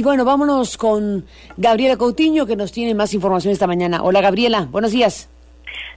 Y bueno, vámonos con Gabriela Coutinho, que nos tiene más información esta mañana. Hola, Gabriela, buenos días.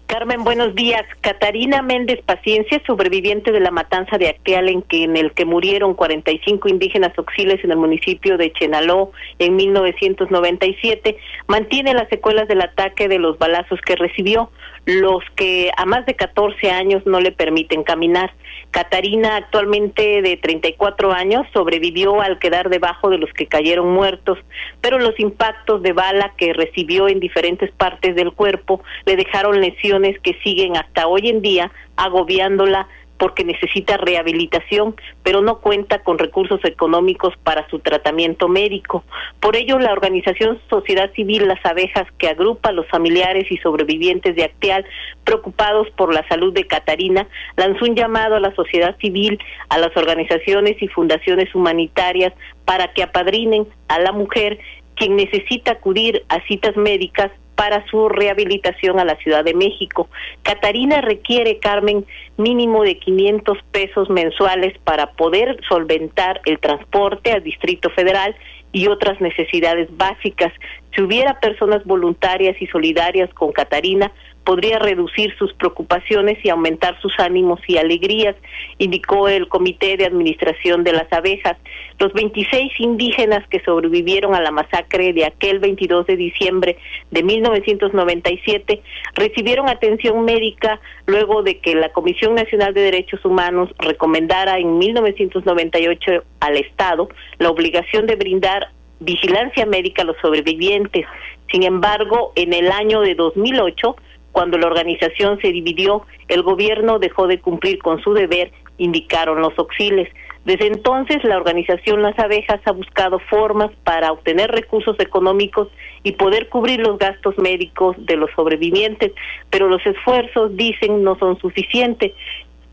Carmen, buenos días. Catarina Méndez Paciencia, sobreviviente de la matanza de Acteal en, que, en el que murieron 45 indígenas auxiles en el municipio de Chenaló en 1997, mantiene las secuelas del ataque de los balazos que recibió, los que a más de 14 años no le permiten caminar. Catarina, actualmente de 34 años, sobrevivió al quedar debajo de los que cayeron muertos, pero los impactos de bala que recibió en diferentes partes del cuerpo le dejaron lesiones que siguen hasta hoy en día agobiándola porque necesita rehabilitación, pero no cuenta con recursos económicos para su tratamiento médico. Por ello, la organización Sociedad Civil Las Abejas, que agrupa a los familiares y sobrevivientes de Acteal preocupados por la salud de Catarina, lanzó un llamado a la sociedad civil, a las organizaciones y fundaciones humanitarias para que apadrinen a la mujer quien necesita acudir a citas médicas para su rehabilitación a la Ciudad de México. Catarina requiere, Carmen, mínimo de 500 pesos mensuales para poder solventar el transporte al Distrito Federal y otras necesidades básicas. Si hubiera personas voluntarias y solidarias con Catarina, podría reducir sus preocupaciones y aumentar sus ánimos y alegrías, indicó el Comité de Administración de las Abejas. Los 26 indígenas que sobrevivieron a la masacre de aquel 22 de diciembre de 1997 recibieron atención médica luego de que la Comisión Nacional de Derechos Humanos recomendara en 1998 al Estado la obligación de brindar vigilancia médica a los sobrevivientes. Sin embargo, en el año de 2008, cuando la organización se dividió, el gobierno dejó de cumplir con su deber, indicaron los auxiles. Desde entonces, la organización Las Abejas ha buscado formas para obtener recursos económicos y poder cubrir los gastos médicos de los sobrevivientes, pero los esfuerzos, dicen, no son suficientes.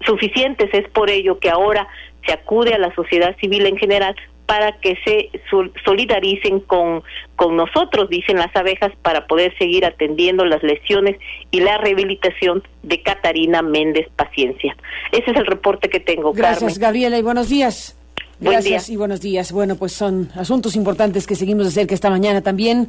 Suficientes es por ello que ahora se acude a la sociedad civil en general para que se solidaricen con, con nosotros, dicen las abejas, para poder seguir atendiendo las lesiones y la rehabilitación de Catarina Méndez Paciencia. Ese es el reporte que tengo. Gracias, Gabriela, y buenos días. Gracias y buenos días. Bueno, pues son asuntos importantes que seguimos de cerca esta mañana también.